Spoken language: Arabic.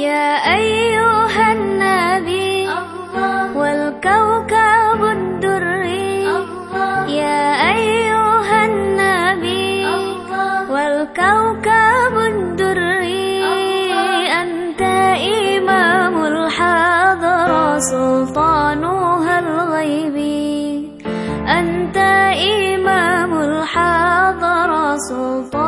يا أيها النبي والكوكب الدري. يا أيها النبي والكوكب الدري. أنت إمام الحضرة سلطانها الغيبي أنت إمام الحضرة سلطان